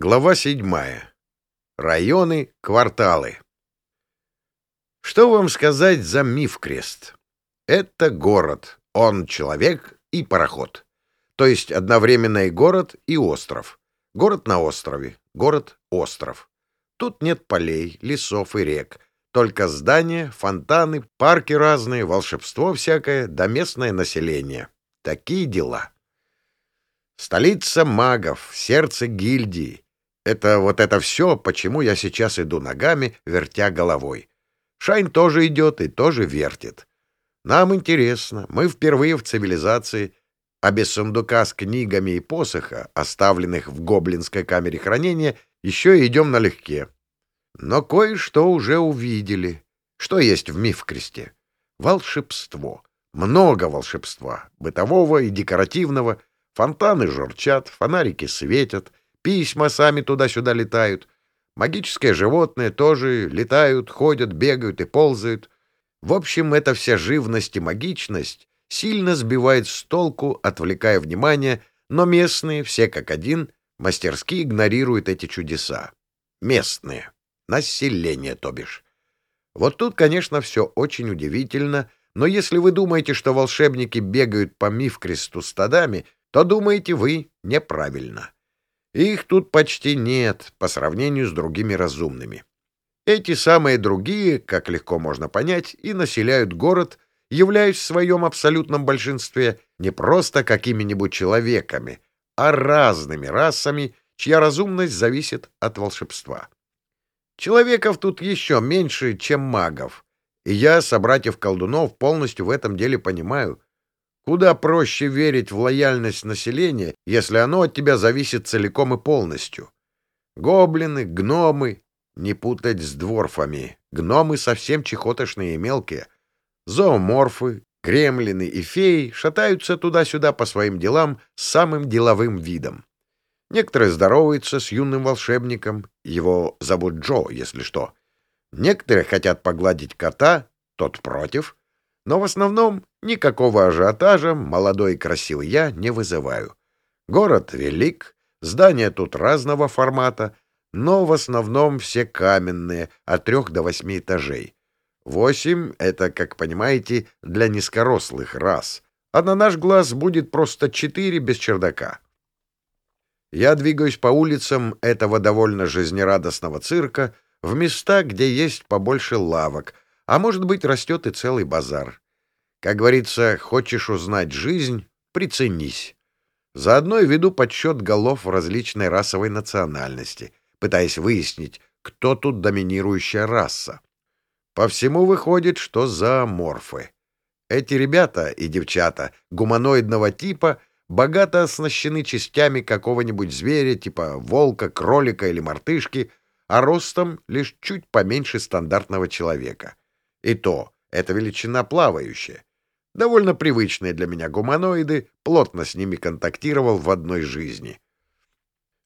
Глава седьмая. Районы, кварталы. Что вам сказать за миф крест? Это город, он человек и пароход. То есть одновременно и город, и остров. Город на острове, город-остров. Тут нет полей, лесов и рек. Только здания, фонтаны, парки разные, волшебство всякое, да местное население. Такие дела. Столица магов, сердце гильдии — это вот это все, почему я сейчас иду ногами, вертя головой. Шайн тоже идет и тоже вертит. Нам интересно, мы впервые в цивилизации, а без сундука с книгами и посоха, оставленных в гоблинской камере хранения, еще идем налегке. Но кое-что уже увидели. Что есть в миф-кресте? Волшебство. Много волшебства, бытового и декоративного. Фонтаны журчат, фонарики светят — Письма сами туда-сюда летают. Магические животные тоже летают, ходят, бегают и ползают. В общем, эта вся живность и магичность сильно сбивает с толку, отвлекая внимание, но местные, все как один, мастерски игнорируют эти чудеса. Местные. Население, то бишь. Вот тут, конечно, все очень удивительно, но если вы думаете, что волшебники бегают по миф-кресту стадами, то думаете вы неправильно. Их тут почти нет по сравнению с другими разумными. Эти самые другие, как легко можно понять, и населяют город, являясь в своем абсолютном большинстве не просто какими-нибудь человеками, а разными расами, чья разумность зависит от волшебства. Человеков тут еще меньше, чем магов, и я, собратьев-колдунов, полностью в этом деле понимаю — Куда проще верить в лояльность населения, если оно от тебя зависит целиком и полностью. Гоблины, гномы, не путать с дворфами. Гномы совсем чехотошные и мелкие. Зооморфы, кремлины и феи шатаются туда-сюда по своим делам с самым деловым видом. Некоторые здороваются с юным волшебником, его зовут Джо, если что. Некоторые хотят погладить кота, тот против, но в основном никакого ажиотажа молодой красивый я не вызываю. Город велик, здания тут разного формата, но в основном все каменные, от трех до восьми этажей. Восемь — это, как понимаете, для низкорослых рас, а на наш глаз будет просто четыре без чердака. Я двигаюсь по улицам этого довольно жизнерадостного цирка в места, где есть побольше лавок — а может быть, растет и целый базар. Как говорится, хочешь узнать жизнь — приценись. Заодно и веду подсчет голов различной расовой национальности, пытаясь выяснить, кто тут доминирующая раса. По всему выходит, что зооморфы. Эти ребята и девчата гуманоидного типа богато оснащены частями какого-нибудь зверя, типа волка, кролика или мартышки, а ростом лишь чуть поменьше стандартного человека. И то, это величина плавающая. Довольно привычные для меня гуманоиды, плотно с ними контактировал в одной жизни.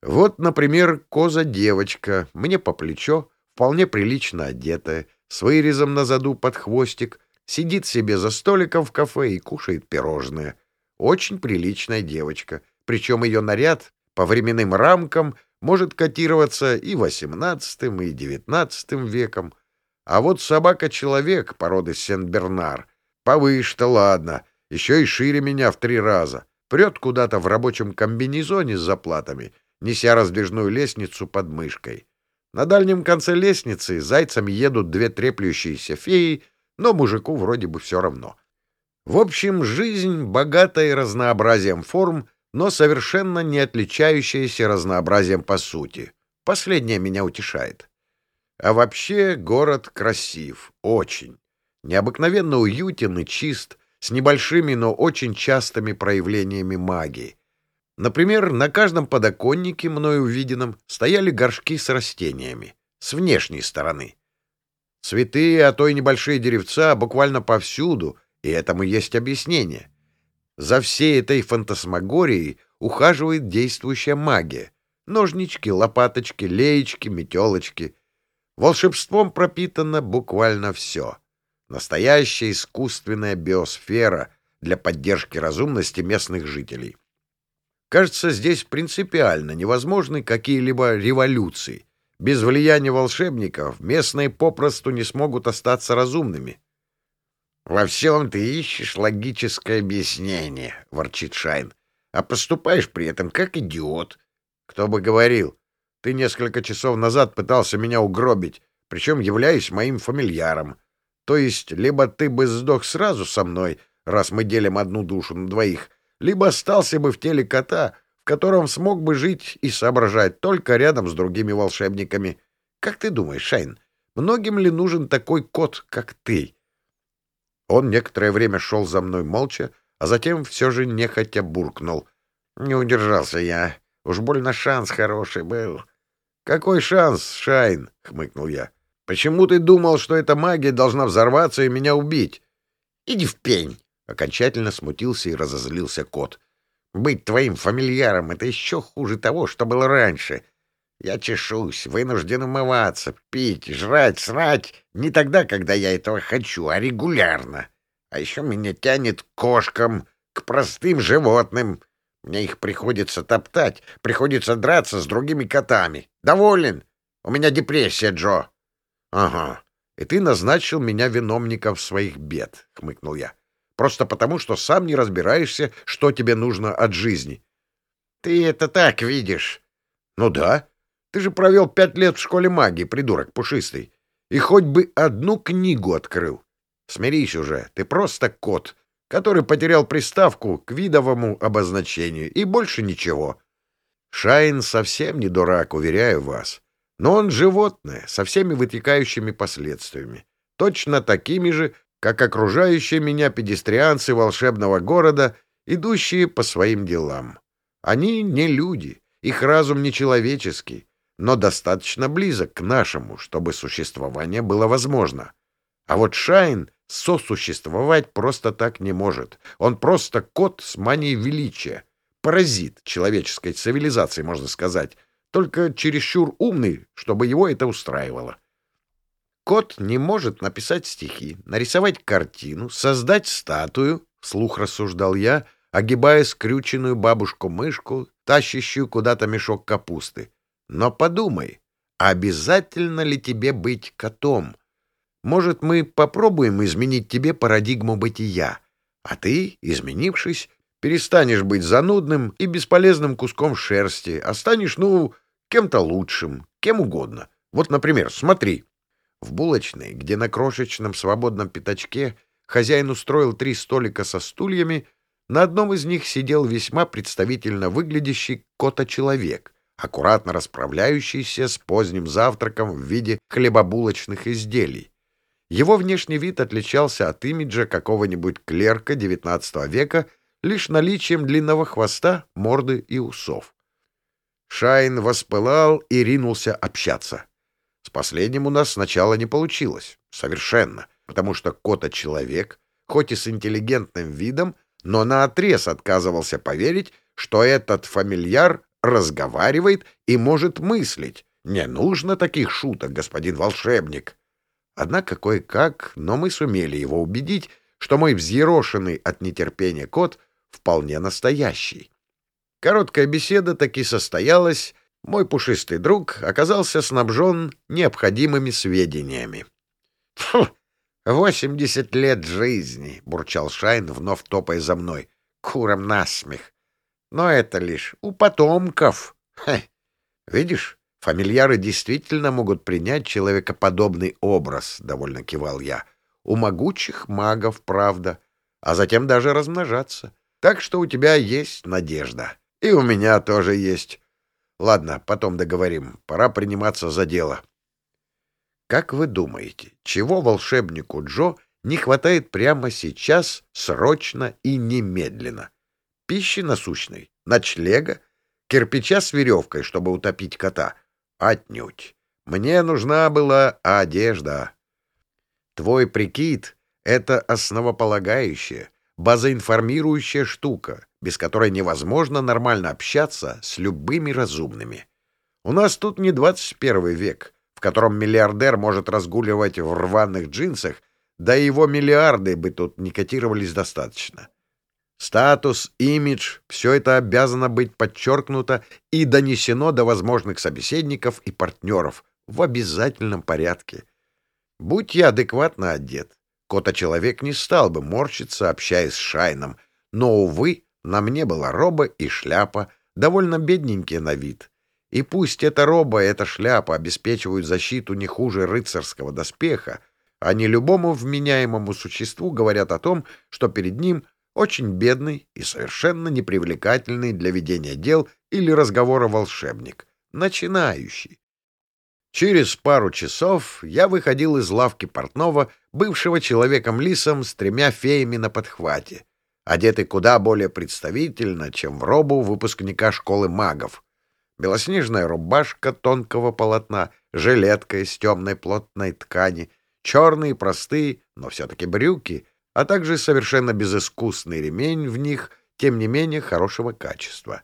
Вот, например, коза-девочка, мне по плечо, вполне прилично одетая, с вырезом на заду под хвостик, сидит себе за столиком в кафе и кушает пирожное. Очень приличная девочка, причем ее наряд по временным рамкам может котироваться и восемнадцатым, и девятнадцатым веком — а вот собака-человек породы Сен-Бернар повыше-то ладно, еще и шире меня в три раза. Прет куда-то в рабочем комбинезоне с заплатами, неся раздвижную лестницу под мышкой. На дальнем конце лестницы зайцами едут две треплющиеся феи, но мужику вроде бы все равно. В общем, жизнь богатая разнообразием форм, но совершенно не отличающаяся разнообразием по сути. Последнее меня утешает. А вообще город красив, очень. Необыкновенно уютен и чист, с небольшими, но очень частыми проявлениями магии. Например, на каждом подоконнике, мною увиденном, стояли горшки с растениями, с внешней стороны. Цветы, а то и небольшие деревца буквально повсюду, и этому есть объяснение. За всей этой фантасмагорией ухаживает действующая магия. Ножнички, лопаточки, леечки, метелочки — Волшебством пропитано буквально все. Настоящая искусственная биосфера для поддержки разумности местных жителей. Кажется, здесь принципиально невозможны какие-либо революции. Без влияния волшебников местные попросту не смогут остаться разумными. — Во всем ты ищешь логическое объяснение, — ворчит Шайн, — а поступаешь при этом как идиот. Кто бы говорил, ты несколько часов назад пытался меня угробить, причем являясь моим фамильяром. То есть, либо ты бы сдох сразу со мной, раз мы делим одну душу на двоих, либо остался бы в теле кота, в котором смог бы жить и соображать только рядом с другими волшебниками. Как ты думаешь, Шайн, многим ли нужен такой кот, как ты? Он некоторое время шел за мной молча, а затем все же нехотя буркнул. Не удержался я. Уж больно шанс хороший был. — Какой шанс, Шайн? — хмыкнул я. — Почему ты думал, что эта магия должна взорваться и меня убить? — Иди в пень! — окончательно смутился и разозлился кот. — Быть твоим фамильяром — это еще хуже того, что было раньше. Я чешусь, вынужден умываться, пить, жрать, срать не тогда, когда я этого хочу, а регулярно. А еще меня тянет к кошкам, к простым животным — мне их приходится топтать, приходится драться с другими котами. Доволен? У меня депрессия, Джо. — Ага. И ты назначил меня виновником своих бед, — хмыкнул я. — Просто потому, что сам не разбираешься, что тебе нужно от жизни. — Ты это так видишь? — Ну да. Ты же провел пять лет в школе магии, придурок пушистый. И хоть бы одну книгу открыл. Смирись уже, ты просто кот, который потерял приставку к видовому обозначению, и больше ничего. Шайн совсем не дурак, уверяю вас. Но он животное, со всеми вытекающими последствиями, точно такими же, как окружающие меня педестрианцы волшебного города, идущие по своим делам. Они не люди, их разум не человеческий, но достаточно близок к нашему, чтобы существование было возможно. А вот Шайн сосуществовать просто так не может. Он просто кот с манией величия, паразит человеческой цивилизации, можно сказать, только чересчур умный, чтобы его это устраивало. Кот не может написать стихи, нарисовать картину, создать статую, — вслух рассуждал я, огибая скрюченную бабушку-мышку, тащащую куда-то мешок капусты. Но подумай, обязательно ли тебе быть котом? Может, мы попробуем изменить тебе парадигму бытия, а ты, изменившись, перестанешь быть занудным и бесполезным куском шерсти, а станешь, ну, кем-то лучшим, кем угодно. Вот, например, смотри. В булочной, где на крошечном свободном пятачке хозяин устроил три столика со стульями, на одном из них сидел весьма представительно выглядящий кота-человек, аккуратно расправляющийся с поздним завтраком в виде хлебобулочных изделий. Его внешний вид отличался от имиджа какого-нибудь клерка XIX века лишь наличием длинного хвоста, морды и усов. Шайн воспылал и ринулся общаться. С последним у нас сначала не получилось. Совершенно. Потому что кота-человек, хоть и с интеллигентным видом, но наотрез отказывался поверить, что этот фамильяр разговаривает и может мыслить. Не нужно таких шуток, господин волшебник. Однако кое-как, но мы сумели его убедить, что мой взъерошенный от нетерпения кот вполне настоящий. Короткая беседа таки состоялась, мой пушистый друг оказался снабжен необходимыми сведениями. — Фу! Восемьдесят лет жизни! — бурчал Шайн, вновь топая за мной. Куром насмех! Но это лишь у потомков. Хе. Видишь, Фамильяры действительно могут принять человекоподобный образ, — довольно кивал я. У могучих магов, правда, а затем даже размножаться. Так что у тебя есть надежда. И у меня тоже есть. Ладно, потом договорим. Пора приниматься за дело. Как вы думаете, чего волшебнику Джо не хватает прямо сейчас, срочно и немедленно? Пищи насущной, ночлега, кирпича с веревкой, чтобы утопить кота — Отнюдь. Мне нужна была одежда. Твой прикид — это основополагающая, базоинформирующая штука, без которой невозможно нормально общаться с любыми разумными. У нас тут не 21 век, в котором миллиардер может разгуливать в рваных джинсах, да и его миллиарды бы тут не котировались достаточно. Статус, имидж — все это обязано быть подчеркнуто и донесено до возможных собеседников и партнеров в обязательном порядке. Будь я адекватно одет, кота-человек не стал бы морщиться, общаясь с Шайном, но, увы, на мне была роба и шляпа, довольно бедненькие на вид. И пусть эта роба и эта шляпа обеспечивают защиту не хуже рыцарского доспеха, они любому вменяемому существу говорят о том, что перед ним очень бедный и совершенно непривлекательный для ведения дел или разговора волшебник, начинающий. Через пару часов я выходил из лавки портного, бывшего человеком-лисом с тремя феями на подхвате, одетый куда более представительно, чем в робу выпускника школы магов. Белоснежная рубашка тонкого полотна, жилетка из темной плотной ткани, черные простые, но все-таки брюки, а также совершенно безыскусный ремень в них, тем не менее хорошего качества.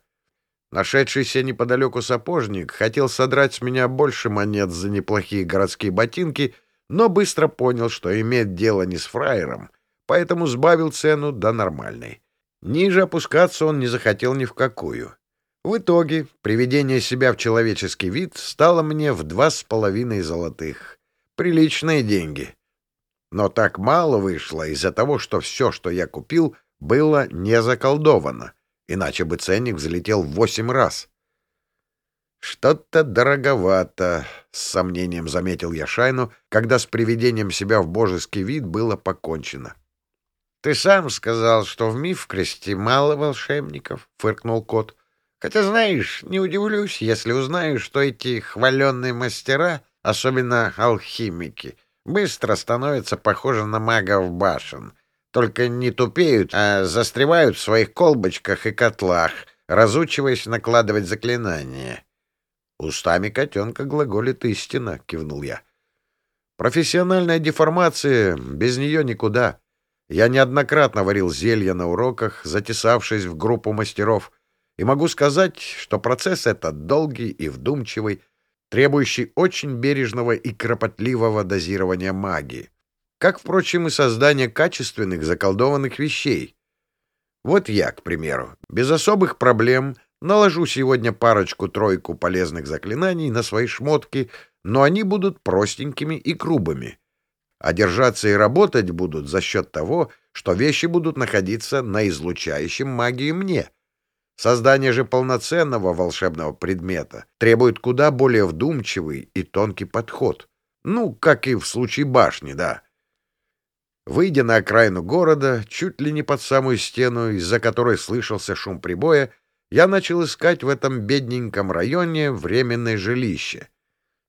Нашедшийся неподалеку сапожник хотел содрать с меня больше монет за неплохие городские ботинки, но быстро понял, что имеет дело не с фраером, поэтому сбавил цену до нормальной. Ниже опускаться он не захотел ни в какую. В итоге приведение себя в человеческий вид стало мне в два с половиной золотых. Приличные деньги. Но так мало вышло из-за того, что все, что я купил, было не заколдовано иначе бы ценник взлетел в восемь раз. «Что-то дороговато», — с сомнением заметил я Шайну, когда с приведением себя в божеский вид было покончено. «Ты сам сказал, что в Мифкресте мало волшебников», — фыркнул кот. «Хотя, знаешь, не удивлюсь, если узнаю, что эти хваленные мастера, особенно алхимики, быстро становятся похожи на магов башен. Только не тупеют, а застревают в своих колбочках и котлах, разучиваясь накладывать заклинания. «Устами котенка глаголит истина», — кивнул я. «Профессиональная деформация, без нее никуда. Я неоднократно варил зелья на уроках, затесавшись в группу мастеров, и могу сказать, что процесс этот долгий и вдумчивый, требующий очень бережного и кропотливого дозирования магии как, впрочем, и создание качественных заколдованных вещей. Вот я, к примеру, без особых проблем наложу сегодня парочку-тройку полезных заклинаний на свои шмотки, но они будут простенькими и грубыми. А держаться и работать будут за счет того, что вещи будут находиться на излучающем магии мне. Создание же полноценного волшебного предмета требует куда более вдумчивый и тонкий подход. Ну, как и в случае башни, да. Выйдя на окраину города, чуть ли не под самую стену, из-за которой слышался шум прибоя, я начал искать в этом бедненьком районе временное жилище.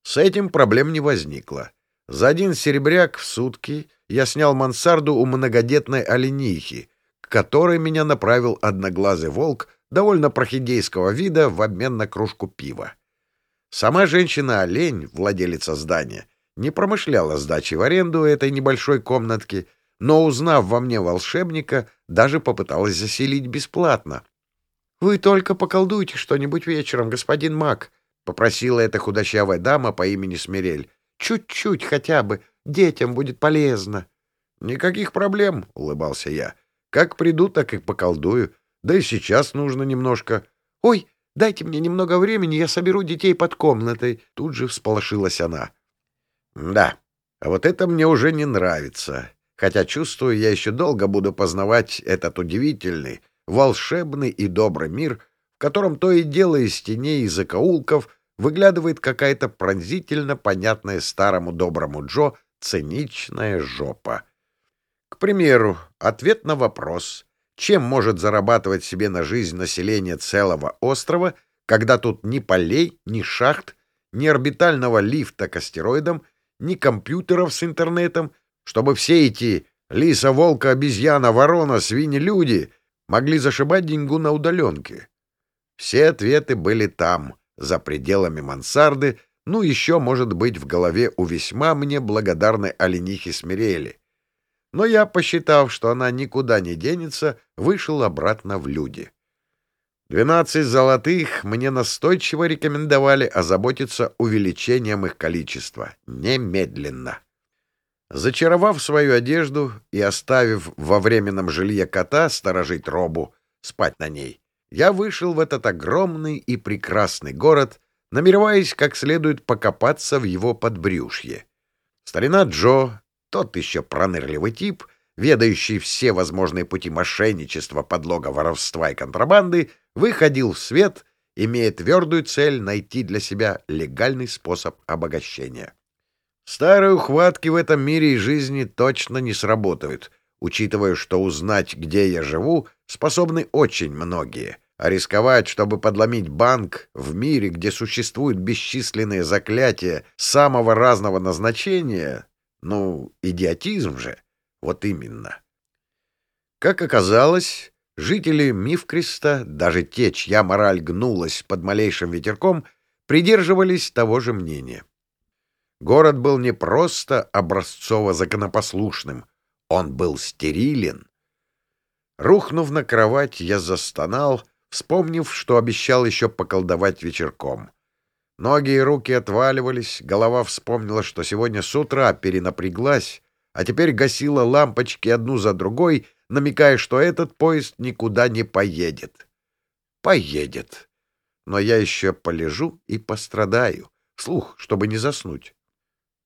С этим проблем не возникло. За один серебряк в сутки я снял мансарду у многодетной оленихи, к которой меня направил одноглазый волк довольно прохидейского вида в обмен на кружку пива. Сама женщина-олень, владелица здания, не промышляла сдачей в аренду этой небольшой комнатки, но, узнав во мне волшебника, даже попыталась заселить бесплатно. — Вы только поколдуйте что-нибудь вечером, господин Мак, — попросила эта худощавая дама по имени Смирель. — Чуть-чуть хотя бы, детям будет полезно. — Никаких проблем, — улыбался я. — Как приду, так и поколдую. Да и сейчас нужно немножко. — Ой, дайте мне немного времени, я соберу детей под комнатой. Тут же всполошилась она. — да, а вот это мне уже не нравится. Хотя чувствую, я еще долго буду познавать этот удивительный, волшебный и добрый мир, в котором то и дело из теней и закоулков выглядывает какая-то пронзительно понятная старому доброму Джо циничная жопа. К примеру, ответ на вопрос, чем может зарабатывать себе на жизнь население целого острова, когда тут ни полей, ни шахт, ни орбитального лифта к астероидам — ни компьютеров с интернетом, чтобы все эти лиса, волка, обезьяна, ворона, свиньи, люди могли зашибать деньгу на удаленке. Все ответы были там, за пределами мансарды, ну еще, может быть, в голове у весьма мне благодарной оленихи Смирели. Но я, посчитав, что она никуда не денется, вышел обратно в люди. Двенадцать золотых мне настойчиво рекомендовали озаботиться увеличением их количества. Немедленно. Зачаровав свою одежду и оставив во временном жилье кота сторожить робу, спать на ней, я вышел в этот огромный и прекрасный город, намереваясь как следует покопаться в его подбрюшье. Старина Джо, тот еще пронырливый тип, ведающий все возможные пути мошенничества, подлога, воровства и контрабанды, выходил в свет, имея твердую цель найти для себя легальный способ обогащения. Старые ухватки в этом мире и жизни точно не сработают, учитывая, что узнать, где я живу, способны очень многие, а рисковать, чтобы подломить банк в мире, где существуют бесчисленные заклятия самого разного назначения, ну, идиотизм же, вот именно. Как оказалось, жители Мифкреста, даже те, чья мораль гнулась под малейшим ветерком, придерживались того же мнения. Город был не просто образцово-законопослушным, он был стерилен. Рухнув на кровать, я застонал, вспомнив, что обещал еще поколдовать вечерком. Ноги и руки отваливались, голова вспомнила, что сегодня с утра перенапряглась, а теперь гасила лампочки одну за другой, намекая, что этот поезд никуда не поедет. Поедет. Но я еще полежу и пострадаю, слух, чтобы не заснуть.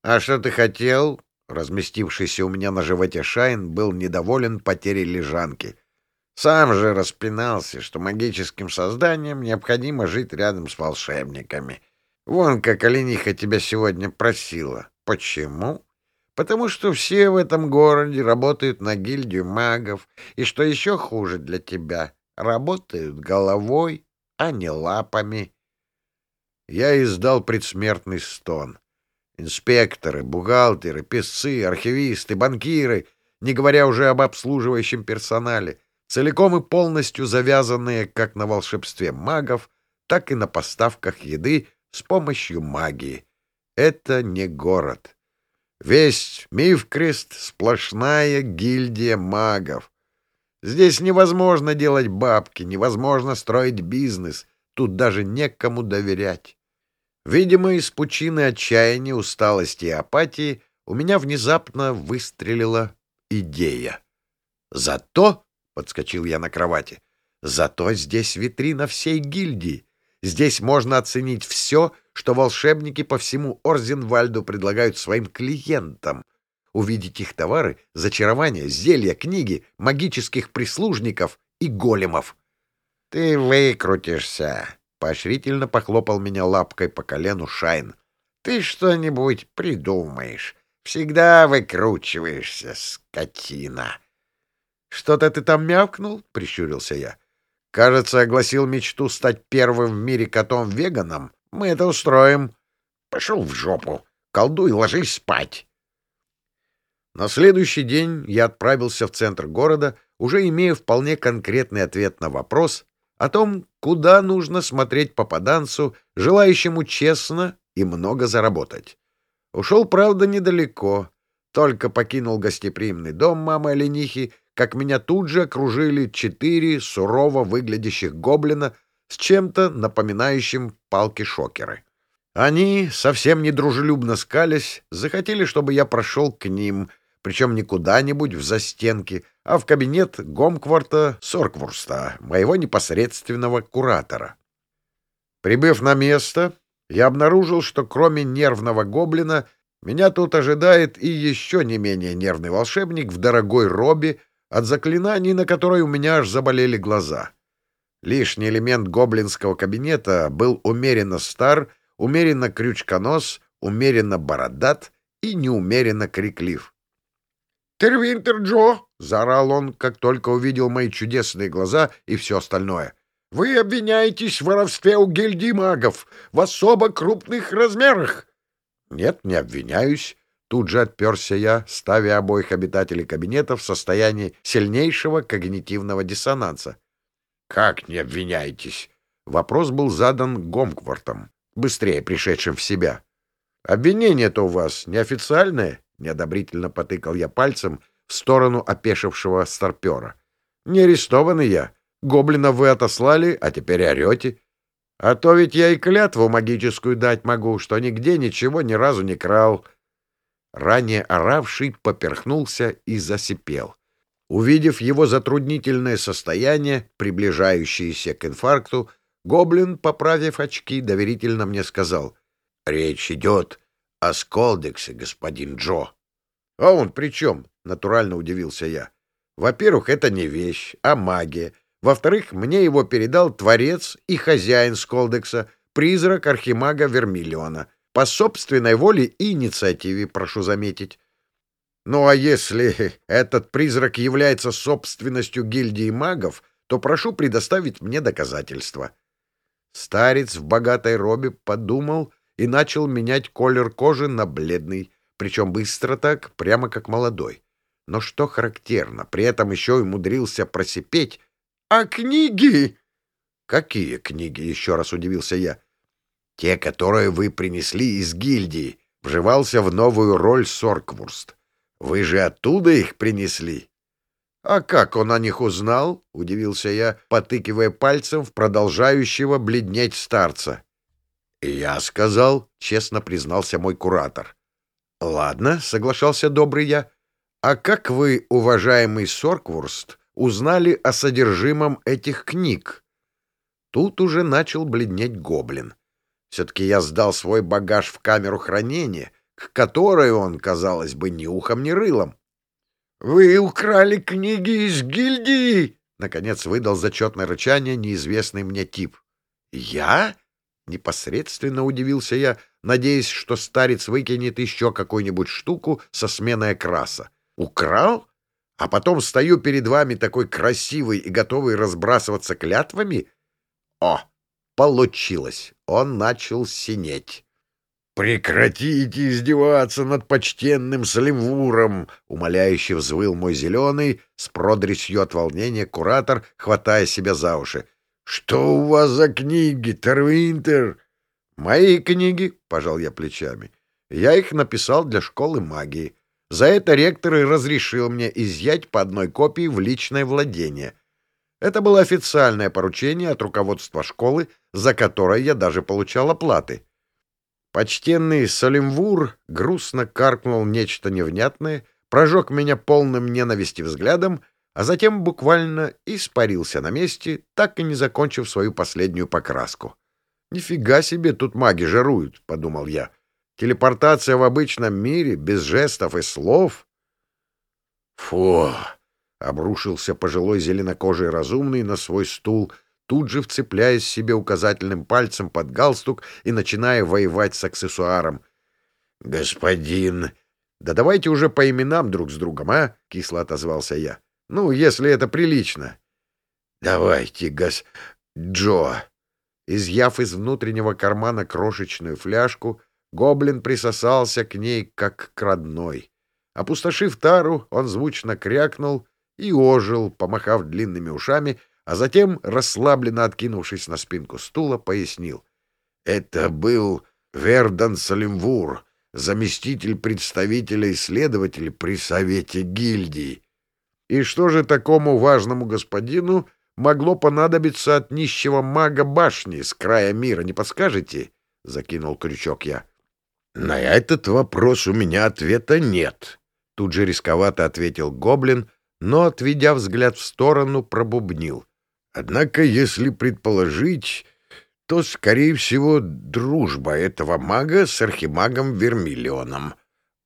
«А что ты хотел?» Разместившийся у меня на животе Шайн был недоволен потерей лежанки. Сам же распинался, что магическим созданиям необходимо жить рядом с волшебниками. Вон как олениха тебя сегодня просила. Почему? Потому что все в этом городе работают на гильдию магов, и что еще хуже для тебя, работают головой, а не лапами. Я издал предсмертный стон. Инспекторы, бухгалтеры, писцы, архивисты, банкиры, не говоря уже об обслуживающем персонале, целиком и полностью завязанные как на волшебстве магов, так и на поставках еды с помощью магии. Это не город. Весь Мифкрест — сплошная гильдия магов. Здесь невозможно делать бабки, невозможно строить бизнес, тут даже некому доверять. Видимо, из пучины отчаяния, усталости и апатии у меня внезапно выстрелила идея. «Зато», — подскочил я на кровати, — «зато здесь витрина всей гильдии. Здесь можно оценить все, что волшебники по всему Орзенвальду предлагают своим клиентам. Увидеть их товары, зачарования, зелья, книги, магических прислужников и големов». «Ты выкрутишься», Поощрительно похлопал меня лапкой по колену Шайн. «Ты что-нибудь придумаешь. Всегда выкручиваешься, скотина». «Что-то ты там мявкнул?» — прищурился я. «Кажется, огласил мечту стать первым в мире котом-веганом. Мы это устроим». «Пошел в жопу. Колдуй, ложись спать». На следующий день я отправился в центр города, уже имея вполне конкретный ответ на вопрос, о том, куда нужно смотреть попаданцу, желающему честно и много заработать. Ушел, правда, недалеко. Только покинул гостеприимный дом мамы Оленихи, как меня тут же окружили четыре сурово выглядящих гоблина с чем-то напоминающим палки-шокеры. Они, совсем недружелюбно скались, захотели, чтобы я прошел к ним — причем не куда-нибудь в застенки, а в кабинет Гомкварта Сорквурста, моего непосредственного куратора. Прибыв на место, я обнаружил, что кроме нервного гоблина меня тут ожидает и еще не менее нервный волшебник в дорогой робе, от заклинаний, на которой у меня аж заболели глаза. Лишний элемент гоблинского кабинета был умеренно стар, умеренно крючконос, умеренно бородат и неумеренно криклив. «Тервинтер Джо!» — заорал он, как только увидел мои чудесные глаза и все остальное. «Вы обвиняетесь в воровстве у гильдии магов в особо крупных размерах!» «Нет, не обвиняюсь». Тут же отперся я, ставя обоих обитателей кабинета в состоянии сильнейшего когнитивного диссонанса. «Как не обвиняетесь?» Вопрос был задан Гомквартом, быстрее пришедшим в себя. «Обвинение-то у вас неофициальное?» Неодобрительно потыкал я пальцем в сторону опешившего старпера. «Не арестованный я. Гоблина вы отослали, а теперь орете. А то ведь я и клятву магическую дать могу, что нигде ничего ни разу не крал». ранее оравший поперхнулся и засипел. Увидев его затруднительное состояние, приближающееся к инфаркту, гоблин, поправив очки, доверительно мне сказал, «Речь идет о Сколдексе, господин Джо». «А он при чем?» — натурально удивился я. «Во-первых, это не вещь, а магия. Во-вторых, мне его передал творец и хозяин Сколдекса, призрак архимага Вермиллиона. По собственной воле и инициативе, прошу заметить. Ну а если этот призрак является собственностью гильдии магов, то прошу предоставить мне доказательства. Старец в богатой робе подумал и начал менять колер кожи на бледный, причем быстро так, прямо как молодой. Но что характерно, при этом еще и умудрился просипеть. «А книги?» «Какие книги?» — еще раз удивился я. Те, которые вы принесли из гильдии, вживался в новую роль Сорквурст. Вы же оттуда их принесли. — А как он о них узнал? — удивился я, потыкивая пальцем в продолжающего бледнеть старца. — Я сказал, — честно признался мой куратор. — Ладно, — соглашался добрый я. — А как вы, уважаемый Сорквурст, узнали о содержимом этих книг? Тут уже начал бледнеть гоблин. — все-таки я сдал свой багаж в камеру хранения, к которой он, казалось бы, ни ухом, ни рылом. — Вы украли книги из гильдии! — наконец выдал зачетное рычание неизвестный мне тип. — Я? — непосредственно удивился я, надеясь, что старец выкинет еще какую-нибудь штуку со сменой окраса. — Украл? А потом стою перед вами такой красивый и готовый разбрасываться клятвами? О! Получилось. Он начал синеть. «Прекратите издеваться над почтенным Салимвуром!» — умоляюще взвыл мой зеленый, с продресью от волнения куратор, хватая себя за уши. «Что у вас за книги, Тервинтер?» «Мои книги», — пожал я плечами. «Я их написал для школы магии. За это ректор и разрешил мне изъять по одной копии в личное владение. Это было официальное поручение от руководства школы, за которое я даже получал оплаты. Почтенный Салимвур грустно каркнул нечто невнятное, прожег меня полным ненависти взглядом, а затем буквально испарился на месте, так и не закончив свою последнюю покраску. «Нифига себе тут маги жаруют», — подумал я. «Телепортация в обычном мире, без жестов и слов». «Фу!» Обрушился пожилой зеленокожий разумный на свой стул, тут же вцепляясь себе указательным пальцем под галстук и начиная воевать с аксессуаром. «Господин...» «Да давайте уже по именам друг с другом, а?» — кисло отозвался я. «Ну, если это прилично». «Давайте, гос... Джо...» Изъяв из внутреннего кармана крошечную фляжку, гоблин присосался к ней, как к родной. Опустошив тару, он звучно крякнул и ожил, помахав длинными ушами, а затем, расслабленно откинувшись на спинку стула, пояснил. «Это был Вердан Салимвур, заместитель представителя-исследователя при Совете гильдии. И что же такому важному господину могло понадобиться от нищего мага башни с края мира, не подскажете?» — закинул крючок я. «На этот вопрос у меня ответа нет», — тут же рисковато ответил гоблин, но, отведя взгляд в сторону, пробубнил. Однако, если предположить, то, скорее всего, дружба этого мага с архимагом Вермиллионом.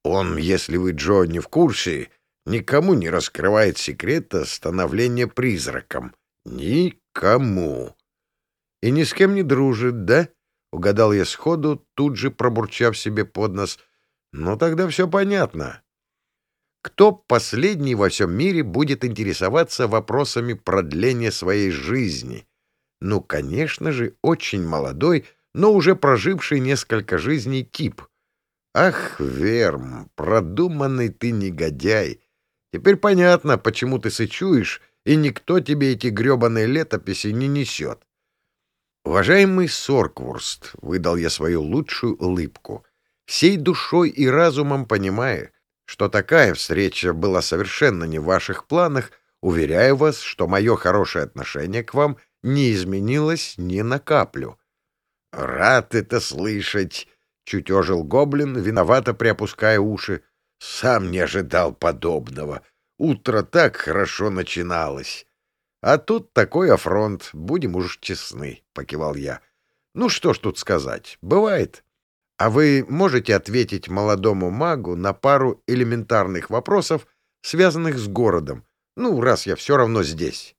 Он, если вы, Джо, не в курсе, никому не раскрывает секрета становления призраком. Никому. И ни с кем не дружит, да? Угадал я сходу, тут же пробурчав себе под нос. Ну, тогда все понятно. Кто последний во всем мире будет интересоваться вопросами продления своей жизни? Ну, конечно же, очень молодой, но уже проживший несколько жизней тип. Ах, Верм, продуманный ты негодяй! Теперь понятно, почему ты сычуешь, и никто тебе эти гребаные летописи не несет. Уважаемый Сорквурст, — выдал я свою лучшую улыбку, — всей душой и разумом понимая, что такая встреча была совершенно не в ваших планах, уверяю вас, что мое хорошее отношение к вам не изменилось ни на каплю. — Рад это слышать! — чуть ожил гоблин, виновато приопуская уши. Сам не ожидал подобного. Утро так хорошо начиналось. А тут такой афронт, будем уж честны, — покивал я. Ну что ж тут сказать, бывает. А вы можете ответить молодому магу на пару элементарных вопросов, связанных с городом? Ну, раз я все равно здесь.